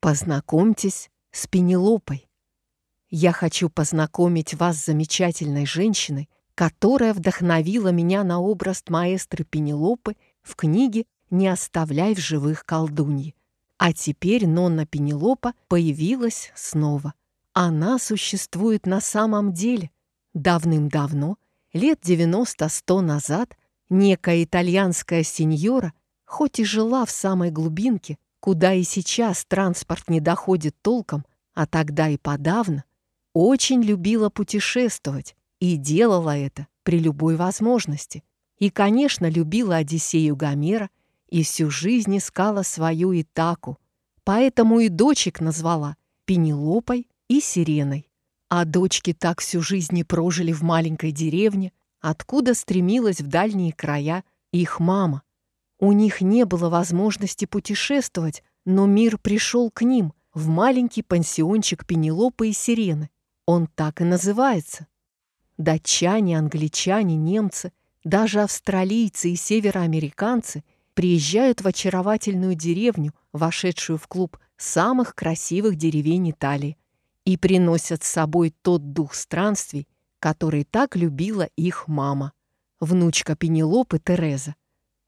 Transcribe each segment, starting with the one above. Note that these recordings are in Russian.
Познакомьтесь с Пенелопой. Я хочу познакомить вас с замечательной женщиной, которая вдохновила меня на образ маэстры Пенелопы в книге «Не оставляй в живых колдуньи». А теперь Нонна Пенелопа появилась снова. Она существует на самом деле. Давным-давно, лет 90-100 назад, некая итальянская сеньора, хоть и жила в самой глубинке, куда и сейчас транспорт не доходит толком, а тогда и подавно, очень любила путешествовать и делала это при любой возможности. И, конечно, любила Одиссею Гомера и всю жизнь искала свою Итаку, поэтому и дочек назвала Пенелопой и Сиреной. А дочки так всю жизнь и прожили в маленькой деревне, откуда стремилась в дальние края их мама. У них не было возможности путешествовать, но мир пришел к ним в маленький пансиончик Пенелопы и Сирены. Он так и называется. Датчане, англичане, немцы, даже австралийцы и североамериканцы – приезжают в очаровательную деревню, вошедшую в клуб самых красивых деревень Италии, и приносят с собой тот дух странствий, который так любила их мама, внучка Пенелопы Тереза.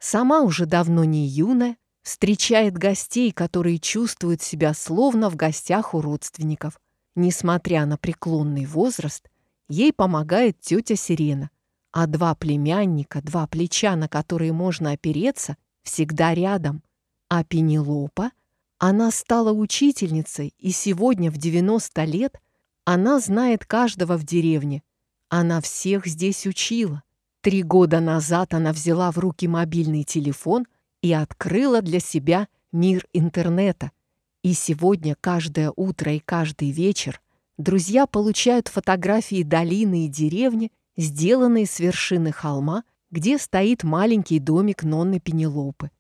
Сама уже давно не юная, встречает гостей, которые чувствуют себя словно в гостях у родственников. Несмотря на преклонный возраст, ей помогает тетя Сирена, а два племянника, два плеча, на которые можно опереться, всегда рядом. А Пенелопа, она стала учительницей, и сегодня в 90 лет она знает каждого в деревне. Она всех здесь учила. Три года назад она взяла в руки мобильный телефон и открыла для себя мир интернета. И сегодня каждое утро и каждый вечер друзья получают фотографии долины и деревни, сделанные с вершины холма где стоит маленький домик Нонны Пенелопы.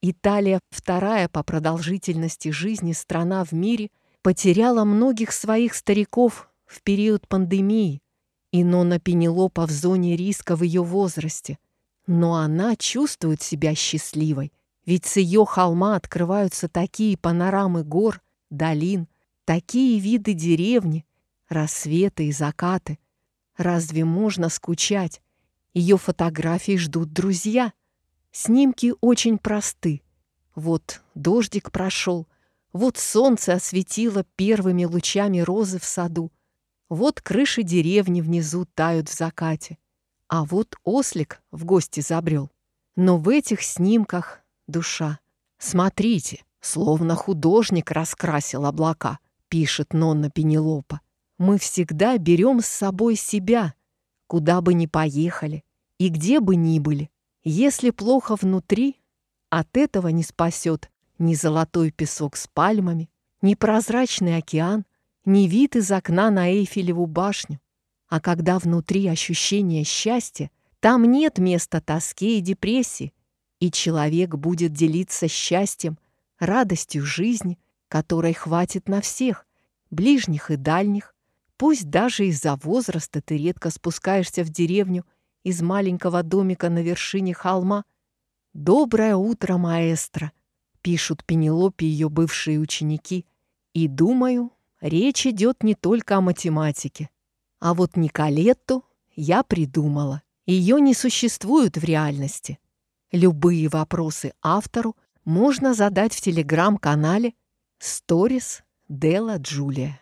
Италия, вторая по продолжительности жизни страна в мире, потеряла многих своих стариков в период пандемии, и Нонна Пенелопа в зоне риска в ее возрасте. Но она чувствует себя счастливой, ведь с ее холма открываются такие панорамы гор, долин, такие виды деревни, рассветы и закаты. Разве можно скучать? Ее фотографии ждут друзья. Снимки очень просты. Вот дождик прошел, вот солнце осветило первыми лучами розы в саду, вот крыши деревни внизу тают в закате, а вот ослик в гости забрел. Но в этих снимках душа. Смотрите, словно художник раскрасил облака, пишет Нонна Пенелопа. Мы всегда берем с собой себя — куда бы ни поехали и где бы ни были. Если плохо внутри, от этого не спасет ни золотой песок с пальмами, ни прозрачный океан, ни вид из окна на Эйфелеву башню. А когда внутри ощущение счастья, там нет места тоске и депрессии, и человек будет делиться счастьем, радостью жизни, которой хватит на всех, ближних и дальних, Пусть даже из-за возраста ты редко спускаешься в деревню из маленького домика на вершине холма. «Доброе утро, маэстро!» — пишут Пенелопе ее бывшие ученики. И думаю, речь идет не только о математике. А вот Николетту я придумала. Ее не существует в реальности. Любые вопросы автору можно задать в телеграм-канале Stories Della Джулия.